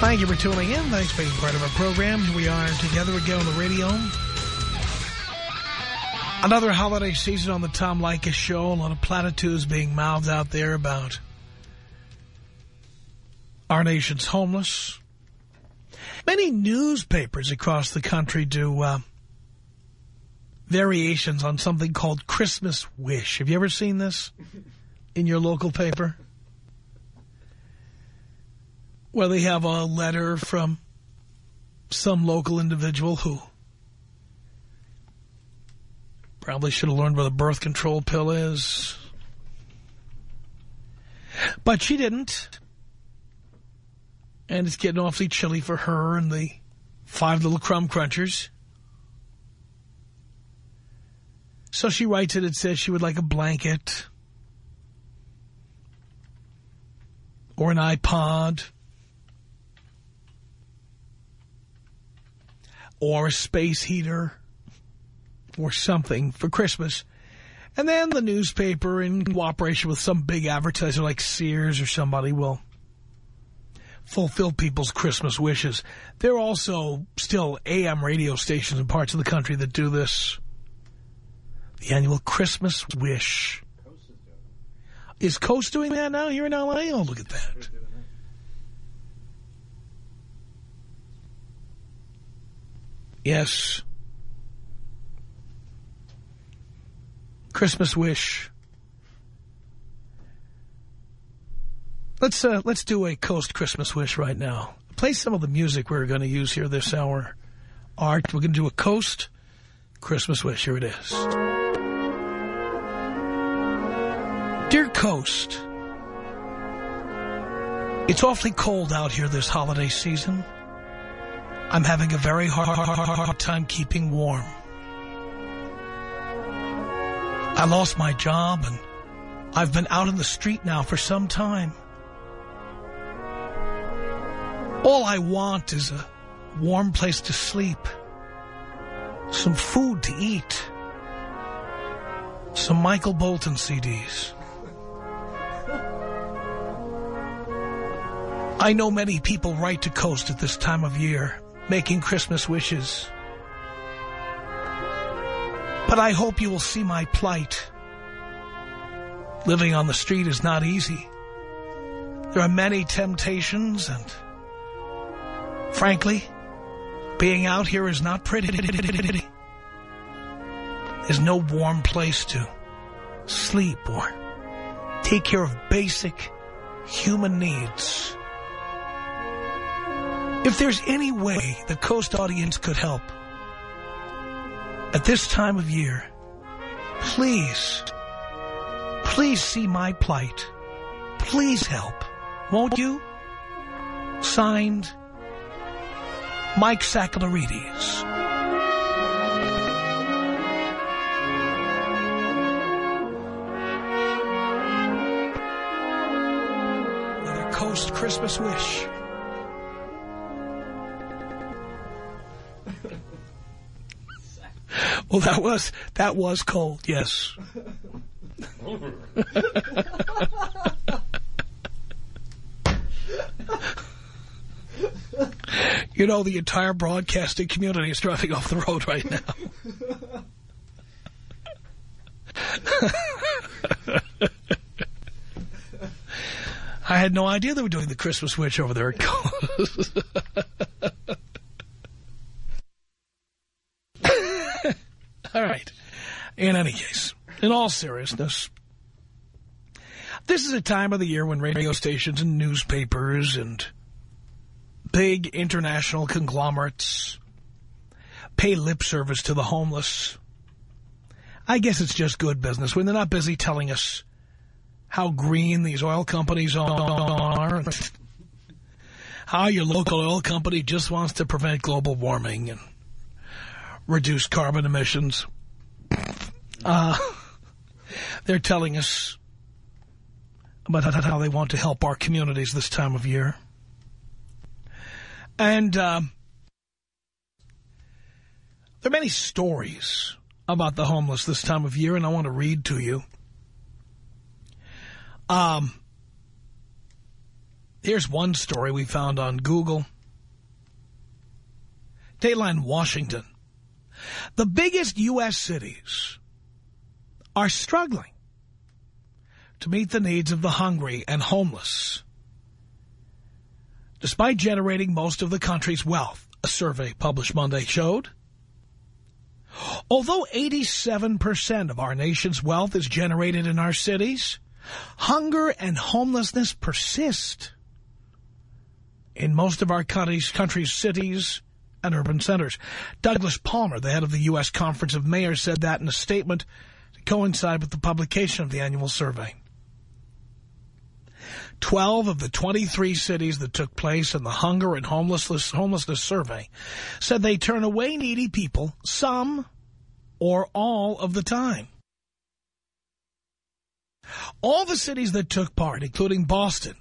Thank you for tuning in. Thanks for being part of our program. Here we are together again on the radio. Another holiday season on the Tom Leykis Show. A lot of platitudes being mouthed out there about our nation's homeless. Many newspapers across the country do uh, variations on something called Christmas Wish. Have you ever seen this in your local paper? Where they have a letter from some local individual who probably should have learned what a birth control pill is. But she didn't. And it's getting awfully chilly for her and the five little crumb crunchers. So she writes it. It says she would like a blanket. Or an iPod. Or a space heater. Or something for Christmas. And then the newspaper, in cooperation with some big advertiser like Sears or somebody, will fulfill people's Christmas wishes. There are also still AM radio stations in parts of the country that do this. The annual Christmas wish. Is Coast doing that now here in L.A.? Oh, look at that. Yes. Christmas wish. Let's uh, let's do a Coast Christmas wish right now. Play some of the music we're going to use here this hour. Art, we're going to do a Coast Christmas wish. Here it is. Dear Coast, it's awfully cold out here this holiday season. I'm having a very hard, hard time keeping warm. I lost my job and I've been out in the street now for some time. All I want is a warm place to sleep, some food to eat, some Michael Bolton CDs. I know many people write to Coast at this time of year, making Christmas wishes. But I hope you will see my plight. Living on the street is not easy. There are many temptations and, frankly, being out here is not pretty. There's no warm place to sleep or take care of basic human needs. If there's any way the Coast audience could help, at this time of year, please, please see my plight. Please help. Won't you? Signed, Mike Sakalarides. Another Coast Christmas wish. Well, that was that was cold. Yes. you know, the entire broadcasting community is driving off the road right now. I had no idea they were doing the Christmas witch over there. right. In any case, in all seriousness, this is a time of the year when radio stations and newspapers and big international conglomerates pay lip service to the homeless. I guess it's just good business when they're not busy telling us how green these oil companies are how your local oil company just wants to prevent global warming and reduce carbon emissions. Uh, they're telling us about how they want to help our communities this time of year. And um, there are many stories about the homeless this time of year, and I want to read to you. Um, here's one story we found on Google. Dateline Washington. The biggest U.S. cities are struggling to meet the needs of the hungry and homeless. Despite generating most of the country's wealth, a survey published Monday showed, although 87% of our nation's wealth is generated in our cities, hunger and homelessness persist in most of our country's, country's cities and urban centers. Douglas Palmer, the head of the U.S. Conference of Mayors, said that in a statement to coincide with the publication of the annual survey. 12 of the 23 cities that took place in the hunger and homelessness, homelessness survey said they turn away needy people some or all of the time. All the cities that took part, including Boston,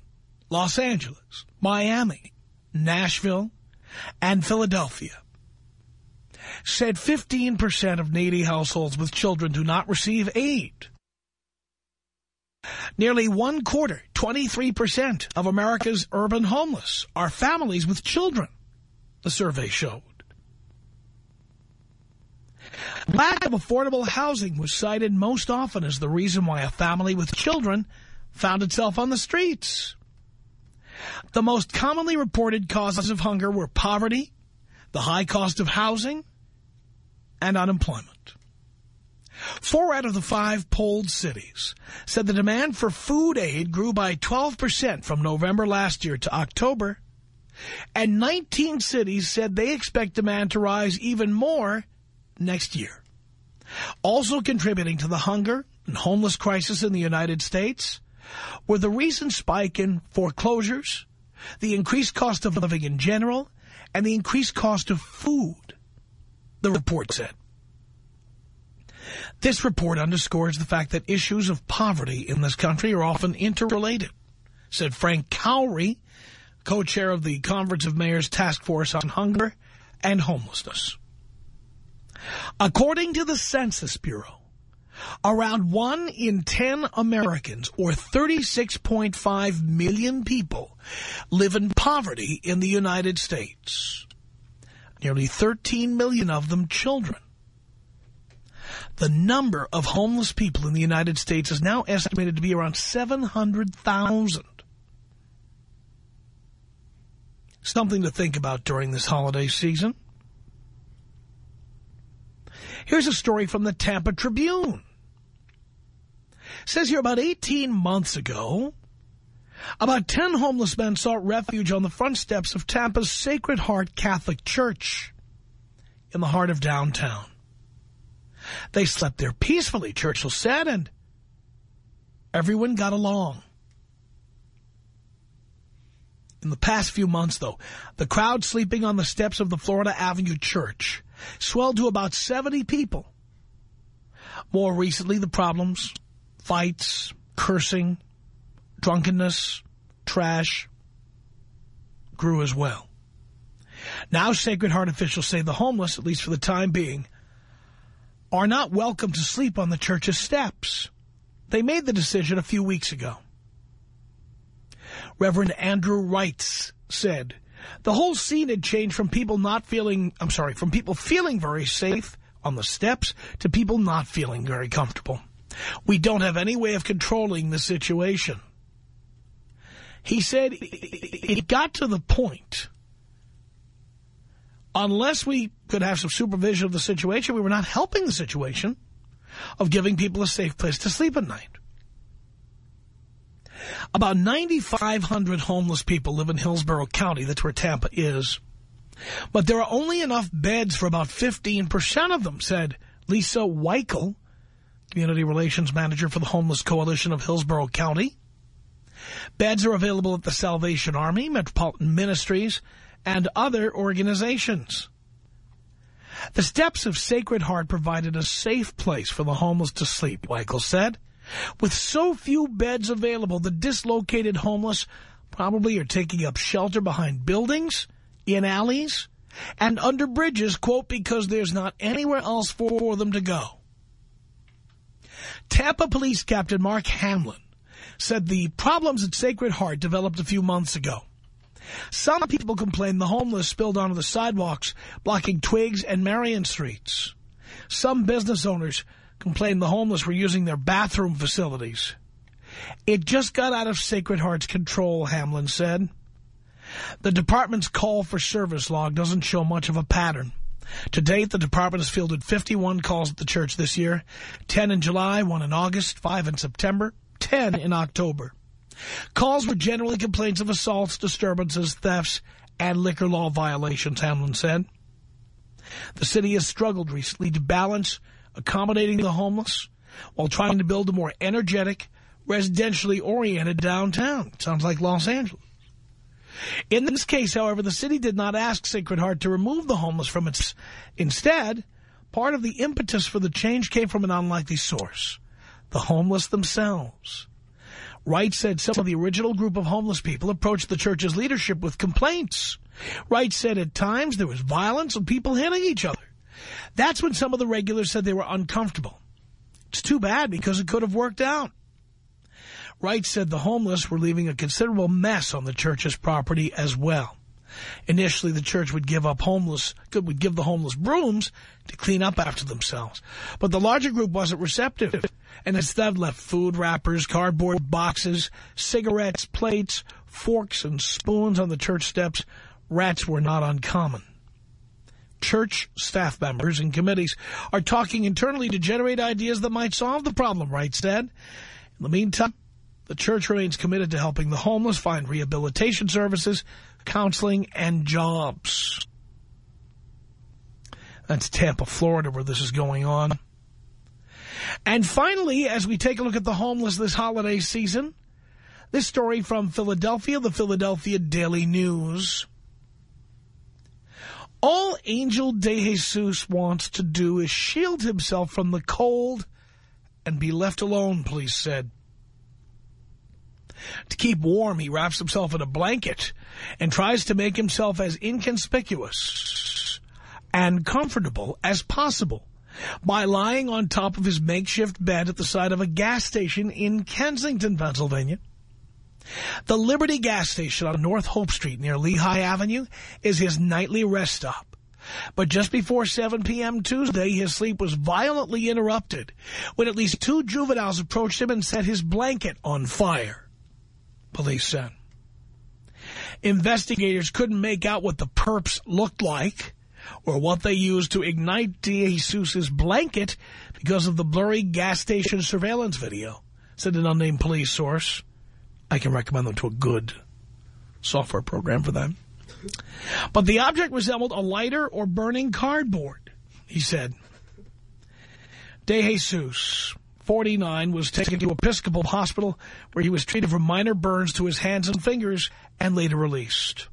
Los Angeles, Miami, Nashville, and Philadelphia, said 15% of needy households with children do not receive aid. Nearly one quarter, 23% of America's urban homeless are families with children, the survey showed. Lack of affordable housing was cited most often as the reason why a family with children found itself on the streets. The most commonly reported causes of hunger were poverty, the high cost of housing, and unemployment. Four out of the five polled cities said the demand for food aid grew by 12% from November last year to October, and 19 cities said they expect demand to rise even more next year. Also contributing to the hunger and homeless crisis in the United States were the recent spike in foreclosures, the increased cost of living in general, and the increased cost of food, the report said. This report underscores the fact that issues of poverty in this country are often interrelated, said Frank Cownie, co-chair of the Conference of Mayors Task Force on Hunger and Homelessness. According to the Census Bureau, around one in 10 Americans, or 36.5 million people, live in poverty in the United States. Nearly 13 million of them children. The number of homeless people in the United States is now estimated to be around 700,000. Something to think about during this holiday season. Here's a story from the Tampa Tribune. It says here about 18 months ago, about 10 homeless men sought refuge on the front steps of Tampa's Sacred Heart Catholic Church in the heart of downtown. They slept there peacefully, Churchill said, and everyone got along. In the past few months, though, the crowd sleeping on the steps of the Florida Avenue Church swelled to about 70 people. More recently, the problems, fights, cursing, drunkenness, trash, grew as well. Now Sacred Heart officials say the homeless, at least for the time being, are not welcome to sleep on the church's steps. They made the decision a few weeks ago. Reverend Andrew Wrights said, the whole scene had changed from people not feeling, I'm sorry, from people feeling very safe on the steps to people not feeling very comfortable. We don't have any way of controlling the situation. He said it got to the point, unless we could have some supervision of the situation. We were not helping the situation of giving people a safe place to sleep at night. About 9,500 homeless people live in Hillsborough County. That's where Tampa is. But there are only enough beds for about 15% of them, said Lisa Weichel, Community Relations Manager for the Homeless Coalition of Hillsborough County. Beds are available at the Salvation Army, Metropolitan Ministries, and other organizations. The steps of Sacred Heart provided a safe place for the homeless to sleep, Weichel said. With so few beds available, the dislocated homeless probably are taking up shelter behind buildings, in alleys, and under bridges, quote, because there's not anywhere else for them to go. Tampa Police Captain Mark Hamlin said the problems at Sacred Heart developed a few months ago. Some people complained the homeless spilled onto the sidewalks, blocking Twiggs and Marion streets. Some business owners complained the homeless were using their bathroom facilities. It just got out of Sacred Heart's control, Hamlin said. The department's call for service log doesn't show much of a pattern. To date, the department has fielded 51 calls at the church this year, 10 in July, 1 in August, 5 in September, 10 in October. Calls were generally complaints of assaults, disturbances, thefts, and liquor law violations, Hamlin said. The city has struggled recently to balance accommodating the homeless while trying to build a more energetic, residentially oriented downtown. Sounds like Los Angeles. In this case, however, the city did not ask Sacred Heart to remove the homeless from its... Instead, part of the impetus for the change came from an unlikely source, the homeless themselves. Wright said some of the original group of homeless people approached the church's leadership with complaints. Wright said at times there was violence and people hitting each other. That's when some of the regulars said they were uncomfortable. It's too bad because it could have worked out. Wright said the homeless were leaving a considerable mess on the church's property as well. Initially, the church would give up homeless, would give the homeless brooms to clean up after themselves. But the larger group wasn't receptive, and instead left food wrappers, cardboard boxes, cigarettes, plates, forks, and spoons on the church steps. Rats were not uncommon church staff members and committees are talking internally to generate ideas that might solve the problem, Wright said. In the meantime, the church remains committed to helping the homeless find rehabilitation services, counseling, and jobs. That's Tampa, Florida, where this is going on. And finally, as we take a look at the homeless this holiday season, this story from Philadelphia, the Philadelphia Daily News. All Angel De Jesus wants to do is shield himself from the cold and be left alone, police said. To keep warm, he wraps himself in a blanket and tries to make himself as inconspicuous and comfortable as possible by lying on top of his makeshift bed at the side of a gas station in Kensington, Pennsylvania. The Liberty gas station on North Hope Street near Lehigh Avenue is his nightly rest stop. But just before 7 p.m. Tuesday, his sleep was violently interrupted when at least two juveniles approached him and set his blanket on fire, police said. Investigators couldn't make out what the perps looked like or what they used to ignite DeJesus's blanket because of the blurry gas station surveillance video, said an unnamed police source. I can recommend them to a good software program for them. But the object resembled a lighter or burning cardboard, he said. De Jesus, 49, was taken to Episcopal Hospital where he was treated for minor burns to his hands and fingers and later released.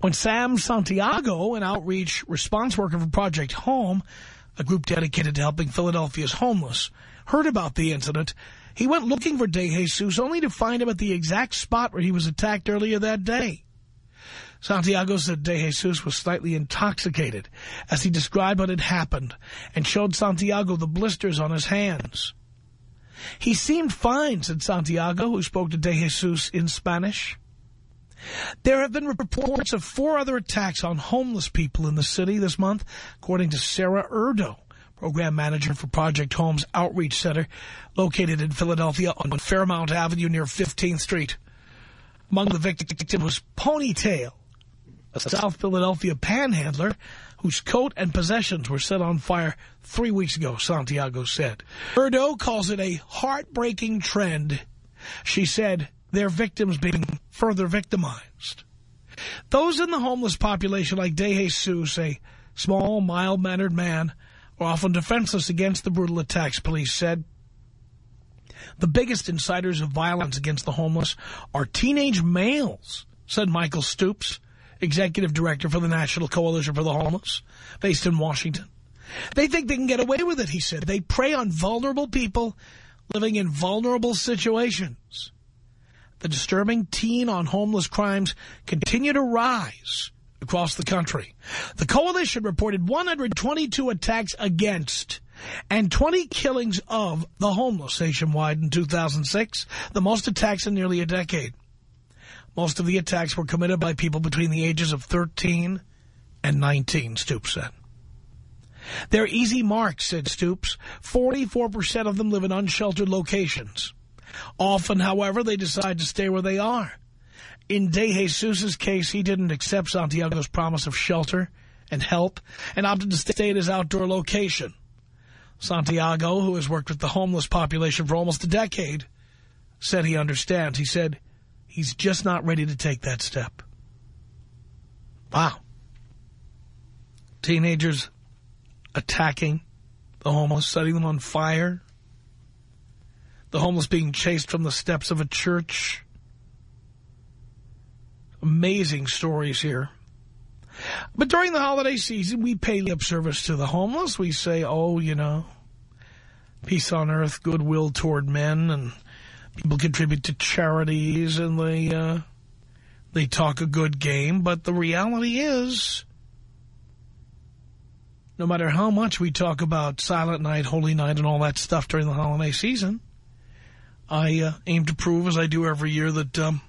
When Sam Santiago, an outreach response worker for Project Home, a group dedicated to helping Philadelphia's homeless, heard about the incident, he went looking for De Jesus only to find him at the exact spot where he was attacked earlier that day. Santiago said De Jesus was slightly intoxicated as he described what had happened and showed Santiago the blisters on his hands. He seemed fine, said Santiago, who spoke to De Jesus in Spanish. There have been reports of four other attacks on homeless people in the city this month, according to Sarah Erdo, program manager for Project Home's Outreach Center, located in Philadelphia on Fairmount Avenue near 15th Street. Among the victims was Ponytail, a South Philadelphia panhandler whose coat and possessions were set on fire three weeks ago, Santiago said. Erdo calls it a heartbreaking trend. She said their victims being further victimized. Those in the homeless population like De Jesus, a small, mild-mannered man, are often defenseless against the brutal attacks, police said. The biggest inciters of violence against the homeless are teenage males, said Michael Stoops, executive director for the National Coalition for the Homeless, based in Washington. They think they can get away with it, he said. They prey on vulnerable people living in vulnerable situations. The disturbing teen on homeless crimes continue to rise across the country. The coalition reported 122 attacks against and 20 killings of the homeless nationwide in 2006, the most attacks in nearly a decade. Most of the attacks were committed by people between the ages of 13 and 19, Stoops said. They're easy marks, said Stoops. 44% of them live in unsheltered locations. Often, however, they decide to stay where they are. In De Jesus' case, he didn't accept Santiago's promise of shelter and help and opted to stay at his outdoor location. Santiago, who has worked with the homeless population for almost a decade, said he understands. He said he's just not ready to take that step. Wow. Teenagers attacking the homeless, setting them on fire. The homeless being chased from the steps of a church. Amazing stories here. But during the holiday season, we pay lip service to the homeless. We say, oh, you know, peace on earth, goodwill toward men, and people contribute to charities, and they, uh, they talk a good game. But the reality is, no matter how much we talk about Silent Night, Holy Night, and all that stuff during the holiday season, I uh, aim to prove, as I do every year, that um,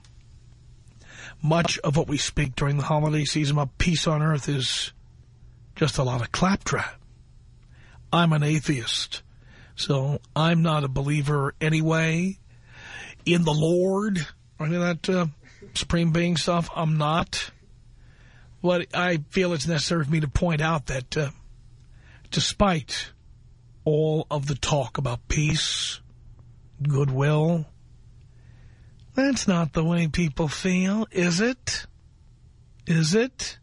much of what we speak during the holiday season about peace on earth is just a lot of claptrap. I'm an atheist, so I'm not a believer anyway in the Lord or any of that uh, supreme being stuff. I'm not. But I feel it's necessary for me to point out that uh, despite all of the talk about peace, goodwill, that's not the way people feel, is it? Is it?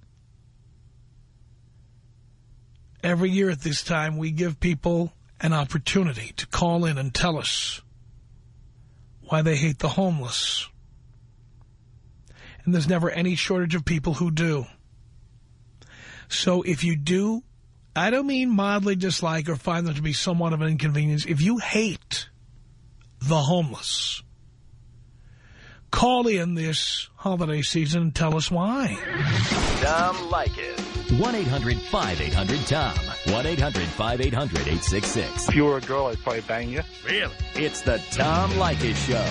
Every year at this time, we give people an opportunity to call in and tell us why they hate the homeless. And there's never any shortage of people who do. So if you do, I don't mean mildly dislike or find them to be somewhat of an inconvenience. If you hate the homeless, Call in this holiday season and tell us why. Tom Leykis. 1-800-5800-TOM. 1-800-5800-866. If you were a girl, I'd probably bang you. Really? It's the Tom Leykis Show.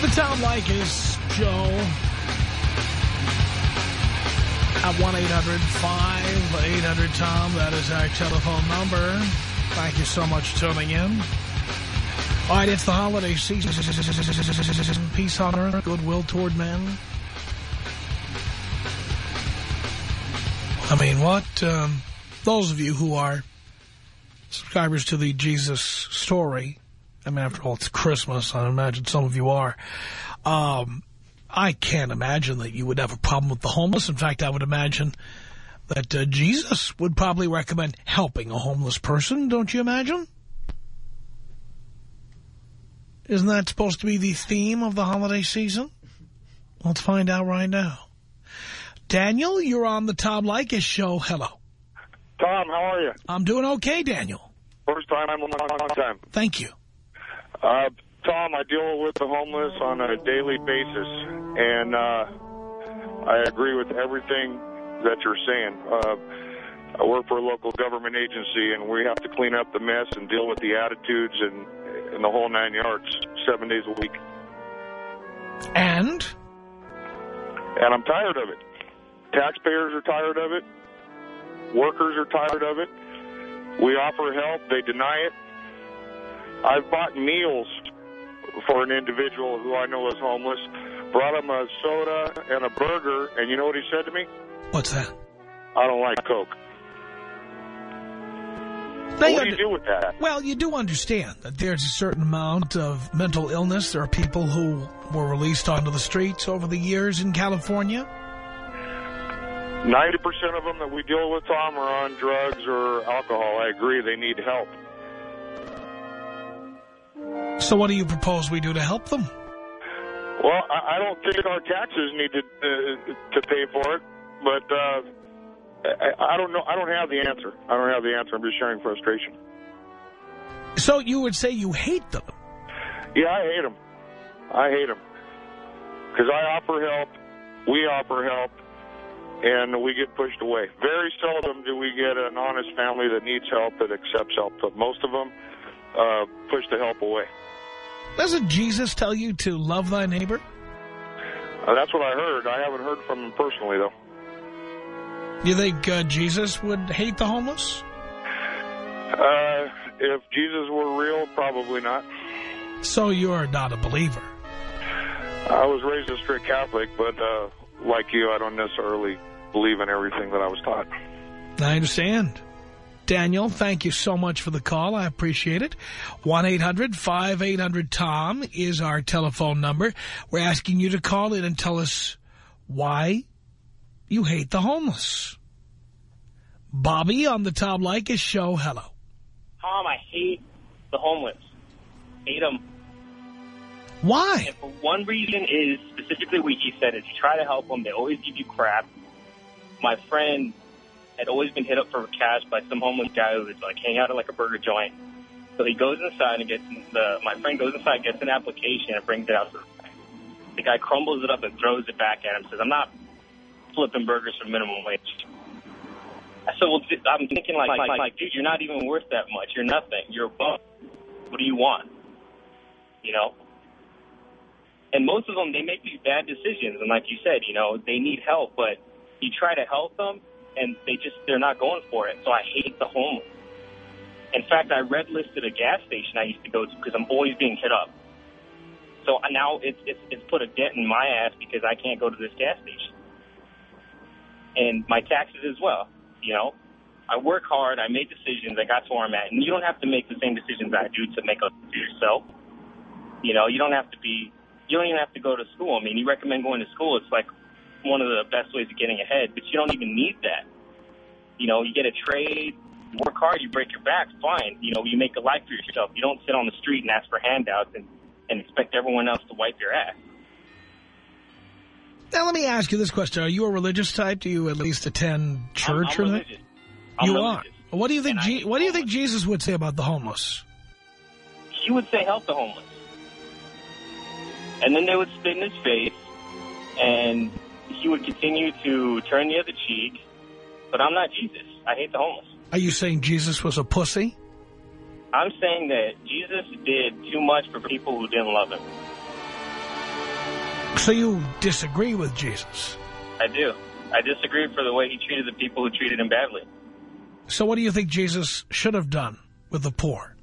The Tom Leykis Show at 1-800-5800-TOM. That is our telephone number. Thank you so much for tuning in. All right, it's the holiday season. Peace on earth, goodwill toward men. I mean, what? Um, those of you who are subscribers to the Jesus story, I mean, after all, it's Christmas. I imagine some of you are. Um, I can't imagine that you would have a problem with the homeless. In fact, I would imagine that uh, Jesus would probably recommend helping a homeless person, don't you imagine? Isn't that supposed to be the theme of the holiday season? Let's find out right now. Daniel, you're on the Tom Leykis show. Hello. Tom, how are you? I'm doing okay, Daniel. First time, I'm a long time. Thank you. Uh, Tom, I deal with the homeless on a daily basis, and uh, I agree with everything that you're saying. Uh, I work for a local government agency, and we have to clean up the mess and deal with the attitudes and, and the whole nine yards seven days a week. And? And I'm tired of it. Taxpayers are tired of it. Workers are tired of it. We offer help. They deny it. I've bought meals for an individual who I know is homeless, brought him a soda and a burger, and you know what he said to me? What's that? I don't like Coke. What do you you do with that? Well, you do understand that there's a certain amount of mental illness. There are people who were released onto the streets over the years in California. 90% of them that we deal with, Tom, are on drugs or alcohol. I agree. They need help. So what do you propose we do to help them? Well, I, I don't think our taxes need to uh, to pay for it, but uh, I, I don't know. I don't have the answer. I don't have the answer. I'm just sharing frustration. So you would say you hate them. Yeah, I hate them. I hate them because I offer help. We offer help, and we get pushed away. Very seldom do we get an honest family that needs help that accepts help, but most of them uh, push the help away. Doesn't Jesus tell you to love thy neighbor? Uh, that's what I heard. I haven't heard from him personally, though. You think uh, Jesus would hate the homeless? Uh, if Jesus were real, probably not. So you're not a believer. I was raised a strict Catholic, but uh, like you, I don't necessarily believe in everything that I was taught. I understand. Daniel, thank you so much for the call. I appreciate it. 1-800-5800-TOM is our telephone number. We're asking you to call in and tell us why you hate the homeless. Bobby on the Tom Leykis show. Hello. Tom, I hate the homeless. Hate them. Why? And for one reason is specifically what he said is you try to help them, they always give you crap. My friend had always been hit up for cash by some homeless guy who was like hanging out at like a burger joint. So he goes inside and gets the my friend goes inside, gets an application and brings it out to the guy. The guy crumbles it up and throws it back at him. Says, "I'm not flipping burgers for minimum wage." I said, "Well, I'm thinking like, like, like, dude, you're not even worth that much. You're nothing. You're a bum. What do you want? You know." And most of them, they make these bad decisions. And like you said, you know, they need help, but you try to help them, and they just they're not going for it. So I hate the homeless. In fact, I red listed a gas station I used to go to because I'm always being hit up. So now it's, it's it's put a dent in my ass because I can't go to this gas station, and my taxes as well. You know, I work hard, I made decisions, I got to where I'm at, and you don't have to make the same decisions I do to make up for yourself. You know, you don't have to be, you don't even have to go to school. I mean, you recommend going to school. It's like one of the best ways of getting ahead, but you don't even need that. You know, you get a trade, work hard, you break your back, fine. You know, you make a life for yourself. You don't sit on the street and ask for handouts and, and expect everyone else to wipe your ass. Now, let me ask you this question. Are you a religious type? Do you at least attend church I'm, I'm or. I'm You religious. are. What do you think? Je what do you think. Jesus would say about the homeless? He would say help the homeless. And then they would spit in his face, and he would continue to turn the other cheek. But I'm not Jesus. I hate the homeless. Are you saying Jesus was a pussy? I'm saying that Jesus did too much for people who didn't love him. So you disagree with Jesus? I do. I disagree for the way he treated the people who treated him badly. So what do you think Jesus should have done with the poor?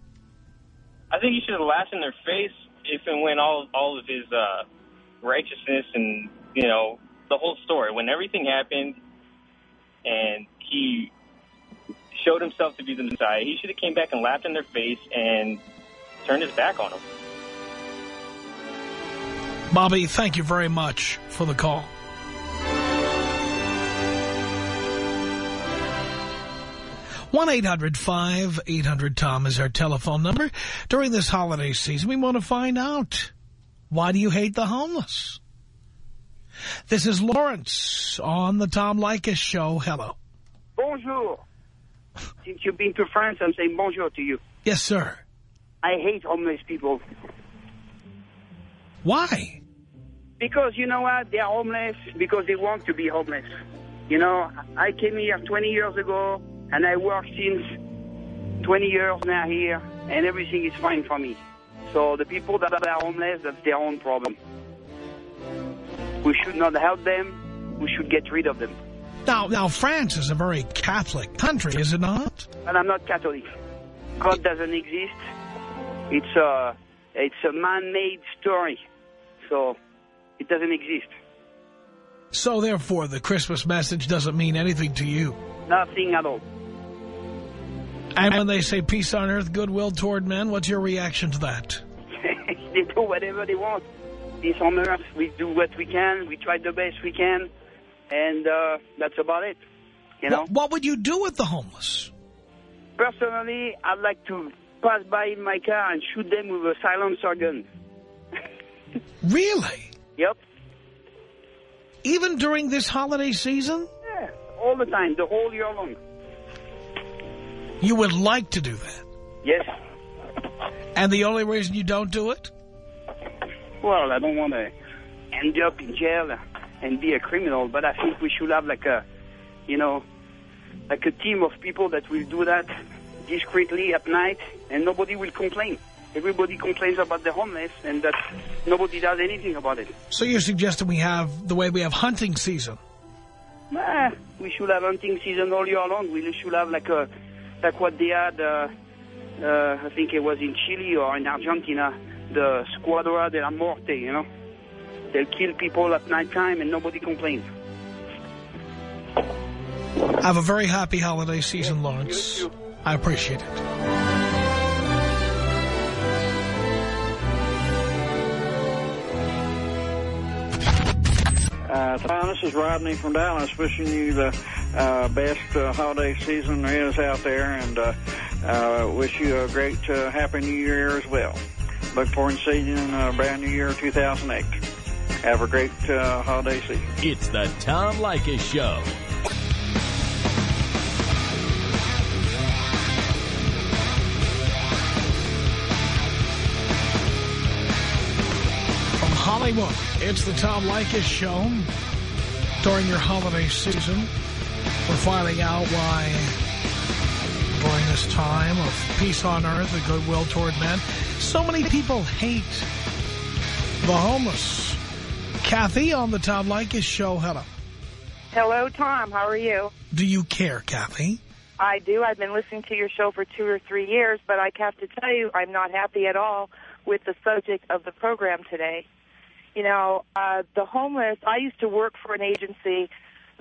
I think he should have laughed in their face if and when all all of his uh, righteousness and you know the whole story when everything happened and he showed himself to be the Messiah. He should have came back and laughed in their face and turned his back on them. Bobby, thank you very much for the call. one 800 tom is our telephone number. During this holiday season, we want to find out, why do you hate the homeless? This is Lawrence on the Tom Leykis Show. Hello. Bonjour. Since you've been to France, I'm saying bonjour to you. Yes, sir. I hate homeless people. Why? Because you know what? They are homeless because they want to be homeless. You know, I came here 20 years ago, and I work since 20 years now here, and everything is fine for me. So the people that are homeless, that's their own problem. We should not help them. We should get rid of them. Now, now France is a very Catholic country, is it not? And I'm not Catholic. God doesn't exist. It's a, it's a man-made story. So it doesn't exist. So therefore, the Christmas message doesn't mean anything to you. Nothing at all. And when they say peace on earth, goodwill toward men, what's your reaction to that? they do whatever they want. Peace on earth. We do what we can. We try the best we can. And uh, that's about it. You know? What, what would you do with the homeless? Personally, I'd like to pass by in my car and shoot them with a silencer gun. Really? Yep. Even during this holiday season? Yeah, all the time, the whole year long. You would like to do that? Yes. And the only reason you don't do it? Well, I don't want to end up in jail and be a criminal, but I think we should have like a, you know, like a team of people that will do that discreetly at night, and nobody will complain. Everybody complains about the homeless, and that nobody does anything about it. So you're suggesting we have the way we have hunting season? Nah, we should have hunting season all year long. We should have like a, like what they had. Uh, uh, I think it was in Chile or in Argentina, the Squadra de la Muerte. You know, they'll kill people at night time and nobody complains. Have a very happy holiday season, Lawrence. I appreciate it. Uh, Tom, this is Rodney from Dallas, wishing you the uh, best uh, holiday season there is out there, and uh, uh, wish you a great, uh, happy New Year as well. Look forward to seeing you in a brand new year, 2008. Have a great uh, holiday season. It's the Tom Leykis Show. From Hollywood, it's the Tom Leykis Show. During your holiday season, we're finding out why during this time of peace on earth and goodwill toward men, so many people hate the homeless. Kathy on the Tom Leykis Show. Hello. Hello, Tom. How are you? Do you care, Kathy? I do. I've been listening to your show for two or three years, but I have to tell you, I'm not happy at all with the subject of the program today. You know, uh, the homeless, I used to work for an agency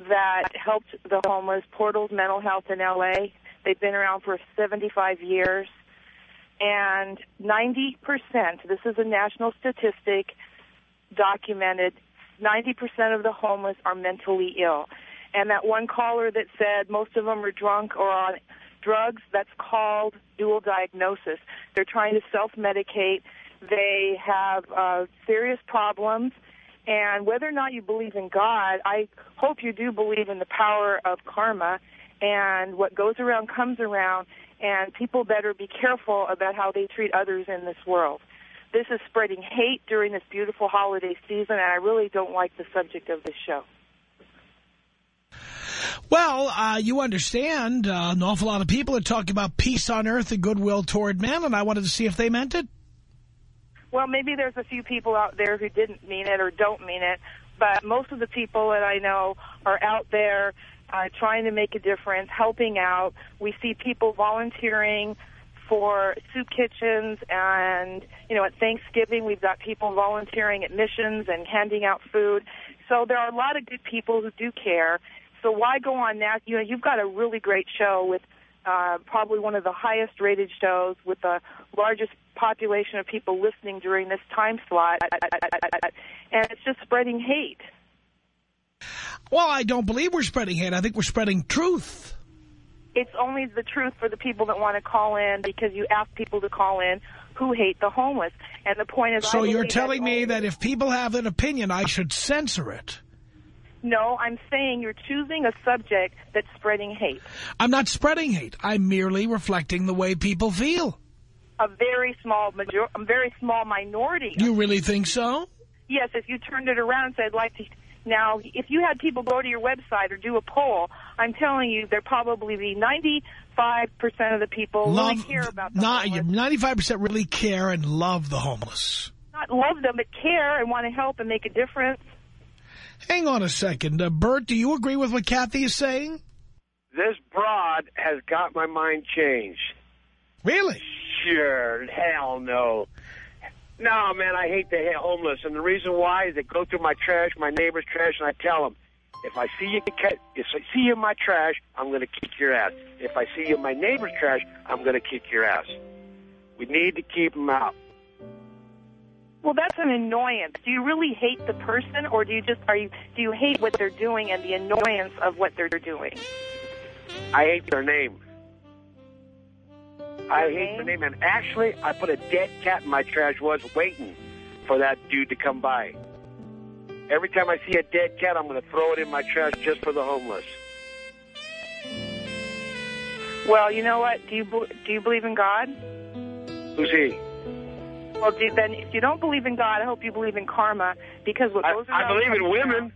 that helped the homeless, Portals Mental Health in L.A. They've been around for 75 years. And 90%, this is a national statistic, documented, 90% of the homeless are mentally ill. And that one caller that said most of them are drunk or on drugs, that's called dual diagnosis. They're trying to self-medicate. They have uh, serious problems. And whether or not you believe in God, I hope you do believe in the power of karma and what goes around comes around, and people better be careful about how they treat others in this world. This is spreading hate during this beautiful holiday season, and I really don't like the subject of this show. Well, uh, you understand uh, an awful lot of people are talking about peace on earth and goodwill toward men, and I wanted to see if they meant it. Well, maybe there's a few people out there who didn't mean it or don't mean it, but most of the people that I know are out there uh, trying to make a difference, helping out. We see people volunteering for soup kitchens and, you know, at Thanksgiving we've got people volunteering at missions and handing out food. So there are a lot of good people who do care. So why go on that? You know, you've got a really great show with uh, probably one of the highest rated shows with the largest population of people listening during this time slot. And it's just spreading hate. Well, I don't believe we're spreading hate. I think we're spreading truth. It's only the truth for the people that want to call in because you ask people to call in who hate the homeless. And the point is... So you're telling me that if people have an opinion, I should censor it. No, I'm saying you're choosing a subject that's spreading hate. I'm not spreading hate. I'm merely reflecting the way people feel. A very small major, a very small minority. You really think so? Yes, if you turned it around and said, I'd like, to, now, if you had people go to your website or do a poll, I'm telling you, there'd probably be 95% of the people really care about the not, homeless. 95% really care and love the homeless. Not love them, but care and want to help and make a difference. Hang on a second. Uh, Bert, do you agree with what Kathy is saying? This broad has got my mind changed. Really? Sure. Hell no. No, man, I hate the homeless. And the reason why is they go through my trash, my neighbor's trash, and I tell them, if I see you, if I see you in my trash, I'm going to kick your ass. If I see you in my neighbor's trash, I'm going to kick your ass. We need to keep them out. Well, that's an annoyance. Do you really hate the person, or do you just are you do you hate what they're doing and the annoyance of what they're doing? I hate their name. I Their hate the name. And actually, I put a dead cat in my trash was waiting for that dude to come by. Every time I see a dead cat, I'm going to throw it in my trash just for the homeless. Well, you know what? Do you do you believe in God? Who's he? Well, do, then if you don't believe in God, I hope you believe in karma because what I, goes around I believe in women. around.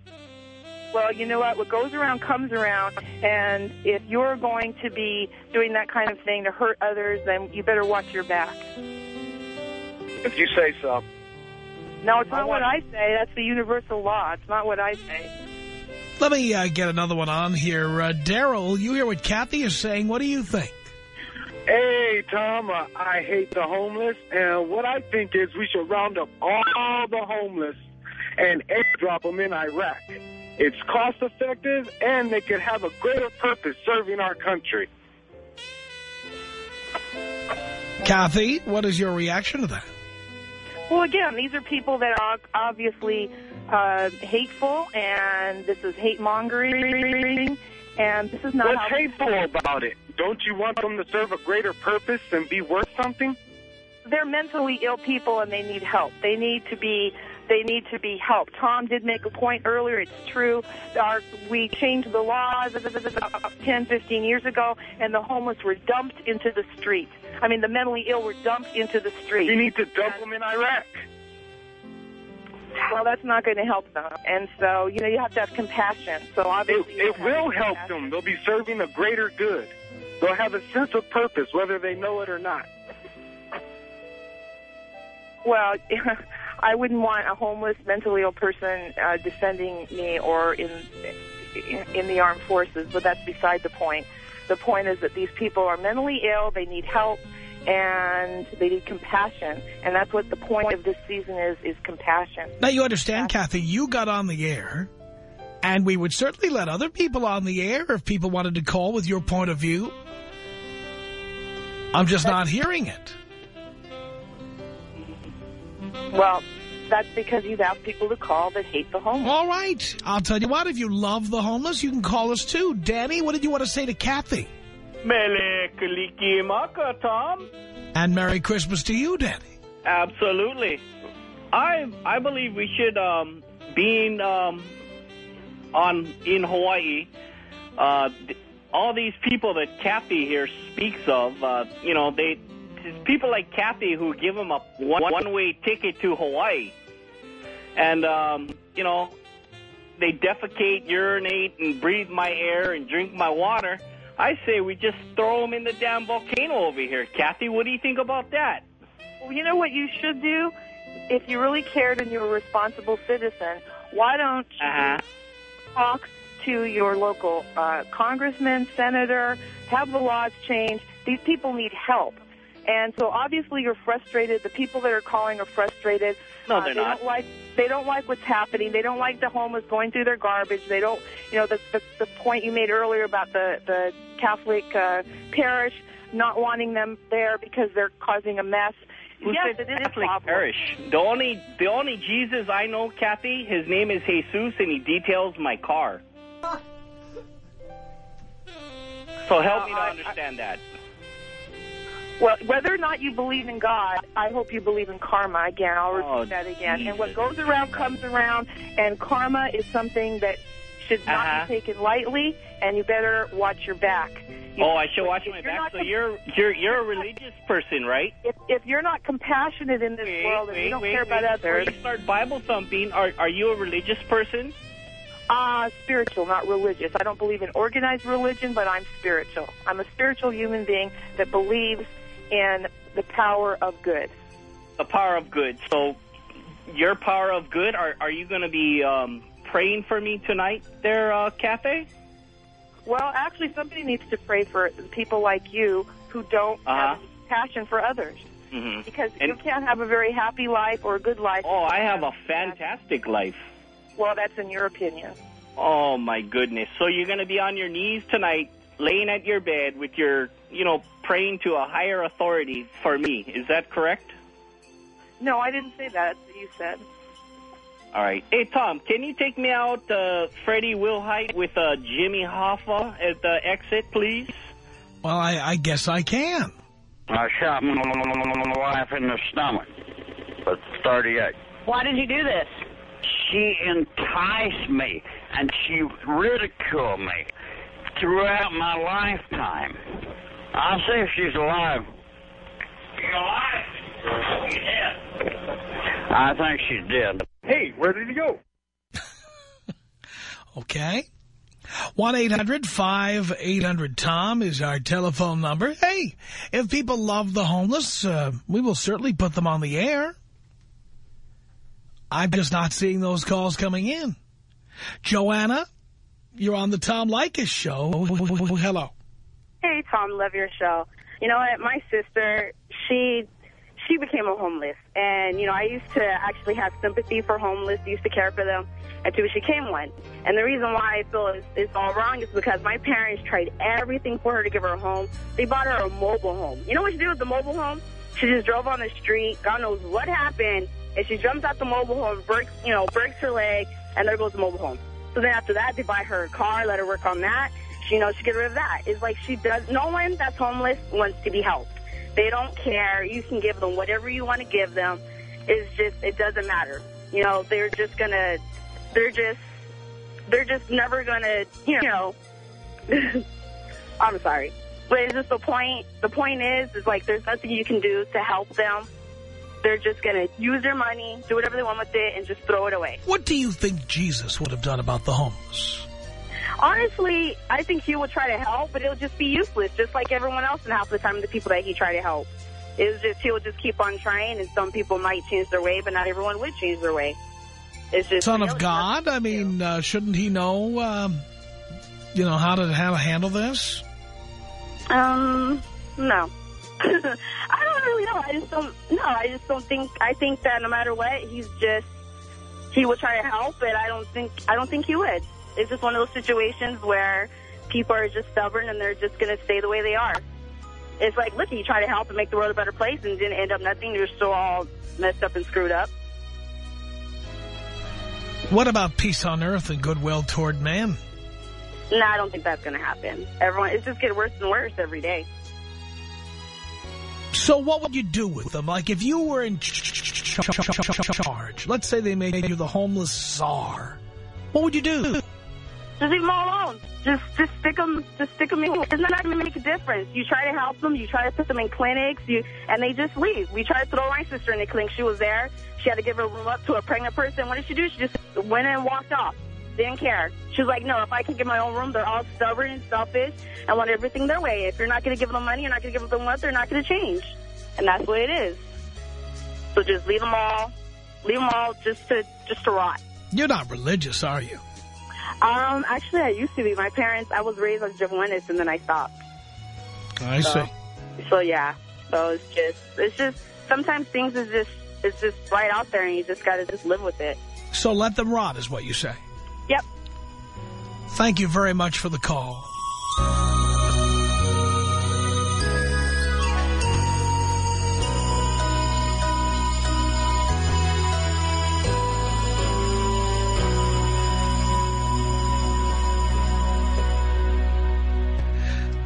Well, you know what? What goes around comes around, and if you're going to be doing that kind of thing to hurt others, then you better watch your back. If you say so. No, it's I not what I say. That's the universal law. It's not what I say. Let me uh, get another one on here. Uh, Daryl, you hear what Kathy is saying. What do you think? Hey, Tom, uh, I hate the homeless, and what I think is we should round up all the homeless and airdrop them in Iraq. It's cost effective, and they could have a greater purpose serving our country. Kathy, what is your reaction to that? Well, again, these are people that are obviously uh, hateful, and this is hate mongering, and this is not What's hateful about it? Don't you want them to serve a greater purpose and be worth something? they're mentally ill people and they need help. They need to be they need to be helped. Tom did make a point earlier. It's true. Our, we changed the laws about 10, 15 years ago, and the homeless were dumped into the streets. I mean, the mentally ill were dumped into the streets. You need to dump them in Iraq. Well, that's not going to help them. And so, you know, you have to have compassion. So It, obviously, you it will help compassion. them. They'll be serving a greater good. They'll have a sense of purpose, whether they know it or not. Well, I wouldn't want a homeless, mentally ill person uh, defending me or in in the armed forces, but that's beside the point. The point is that these people are mentally ill, they need help, and they need compassion, and that's what the point of this season is: is compassion. Now, you understand, Kathy, you got on the air, and we would certainly let other people on the air if people wanted to call with your point of view. I'm just not hearing it. Well, that's because you've asked people to call that hate the homeless. All right. I'll tell you what, if you love the homeless, you can call us too. Danny, what did you want to say to Kathy? Mele Kalikimaka, Tom. And Merry Christmas to you, Danny. Absolutely. I I believe we should, um, being um, on in Hawaii, uh, all these people that Kathy here speaks of, uh, you know, they it's people like Kathy who give them a one one way ticket to Hawaii, and um, you know, they defecate, urinate, and breathe my air and drink my water. I say we just throw them in the damn volcano over here. Kathy, what do you think about that? Well, you know what you should do? If you really cared and you're a responsible citizen, why don't you Uh-huh. talk to your local uh, congressman, senator, have the laws changed? These people need help. And so obviously you're frustrated. The people that are calling are frustrated. No, Uh, they're they not. Don't like, they don't like what's happening. They don't like the homeless going through their garbage. They don't, you know, the, the, the point you made earlier about the, the Catholic uh, parish not wanting them there because they're causing a mess. Who yes, said it is a Catholic problem. parish? The only the only Jesus I know, Kathy, his name is Jesus, and he details my car. So help me to I- I- understand that. Well, whether or not you believe in God, I hope you believe in karma. Again, I'll repeat Oh, that again. And what goes around comes around, and karma is something that should not Uh-huh. be taken lightly, and you better watch your back. You- Oh, I should watch my back. So you're you're you're a religious person, right? If, if you're not compassionate in this Wait, world and wait, you don't wait, care about others, Before you start Bible thumping, are are you a religious person? uh, spiritual, not religious. I don't believe in organized religion, but I'm spiritual. I'm a spiritual human being that believes in the power of good. The power of good. So your power of good. Are are you going to be um, praying for me tonight, there, uh, Kathy? Well, actually, somebody needs to pray for people like you who don't Uh-huh. have passion for others. Mm-hmm. Because And- you can't have a very happy life or a good life. Oh, I have a fantastic life. Well, that's in your opinion. Oh my goodness! So you're going to be on your knees tonight, laying at your bed with your, you know, praying to a higher authority for me. Is that correct? No, I didn't say that. You said. All right. Hey Tom, can you take me out, uh, Freddie Wilhite with uh, Jimmy Hoffa at the exit, please? Well, I, I guess I can. I shot my wife in the stomach with 38. Why did you do this? She enticed me and she ridiculed me throughout my lifetime. I'll see if she's alive. You alive? Yeah. I think she's dead. Hey, where did he go? Okay. 1-800-5800-TOM is our telephone number. Hey, if people love the homeless, uh, we will certainly put them on the air. I'm just not seeing those calls coming in. Joanna, you're on the Tom Leykis show. Hello. Hey, Tom, love your show. You know what? My sister, she she became a homeless. And, you know, I used to actually have sympathy for homeless, used to care for them until she became one. And the reason why I feel it's, it's all wrong is because my parents tried everything for her to give her a home. They bought her a mobile home. You know what she did with the mobile home? She just drove on the street. God knows what happened. And she jumps out the mobile home, breaks, you know, breaks her leg, and there goes the mobile home. So then after that, they buy her a car, let her work on that. You know, she get rid of that. It's like she does. No one that's homeless wants to be helped. They don't care. You can give them whatever you want to give them. It's just, it doesn't matter. You know, they're just gonna, they're just, they're just never gonna, you know. I'm sorry, but it's just the point. The point is, is like there's nothing you can do to help them. They're just gonna use their money, do whatever they want with it, and just throw it away. What do you think Jesus would have done about the homeless? Honestly, I think he would try to help, but it'll just be useless, just like everyone else and half the time the people that he tried to help. It was just, he'll just keep on trying, and some people might change their way, but not everyone would change their way. It's just Son of God? I mean, uh, shouldn't he know, um, you know, how to how to handle this? Um, no. I don't really know. I just don't. No, I just don't think. I think that no matter what, he's just he will try to help, but I don't think. I don't think he would. It's just one of those situations where people are just stubborn and they're just going to stay the way they are. It's like, look, you try to help and make the world a better place, and didn't end up nothing. You're still all messed up and screwed up. What about peace on earth and goodwill toward man? No, I don't think that's going to happen. Everyone, it's just getting worse and worse every day. So what would you do with them? Like if you were in charge, let's say they made you the homeless czar, what would you do? Just leave them all alone. Just, just stick them, just stick them in. It's not going to make a difference. You try to help them, you try to put them in clinics, you, and they just leave. We tried to throw my sister in the clinic. She was there. She had to give her room up to a pregnant person. What did she do? She just went and walked off. Didn't care. She was like, no, if I can get my own room, they're all stubborn and selfish and want everything their way. If you're not going to give them money, you're not going to give them what, they're not going to change. And that's what it is. So just leave them all, leave them all just to, just to rot. You're not religious, are you? Um, actually, I used to be. My parents, I was raised on Jehovah's and then I stopped. I So- see. So yeah, so it's just, it's just, sometimes things is just, it's just right out there and you just got to just live with it. So let them rot is what you say. Yep. Thank you very much for the call.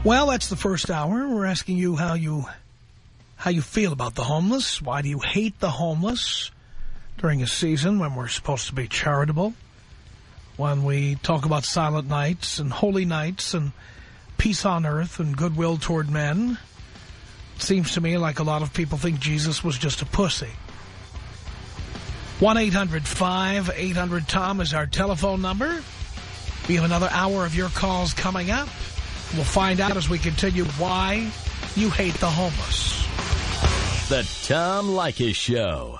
Well, that's the first hour. We're asking you how you how you feel about the homeless. Why do you hate the homeless during a season when we're supposed to be charitable? When we talk about silent nights and holy nights and peace on earth and goodwill toward men, it seems to me like a lot of people think Jesus was just a pussy. 1-800-5800-TOM is our telephone number. We have another hour of your calls coming up. We'll find out as we continue why you hate the homeless. The Tom Leykis Show.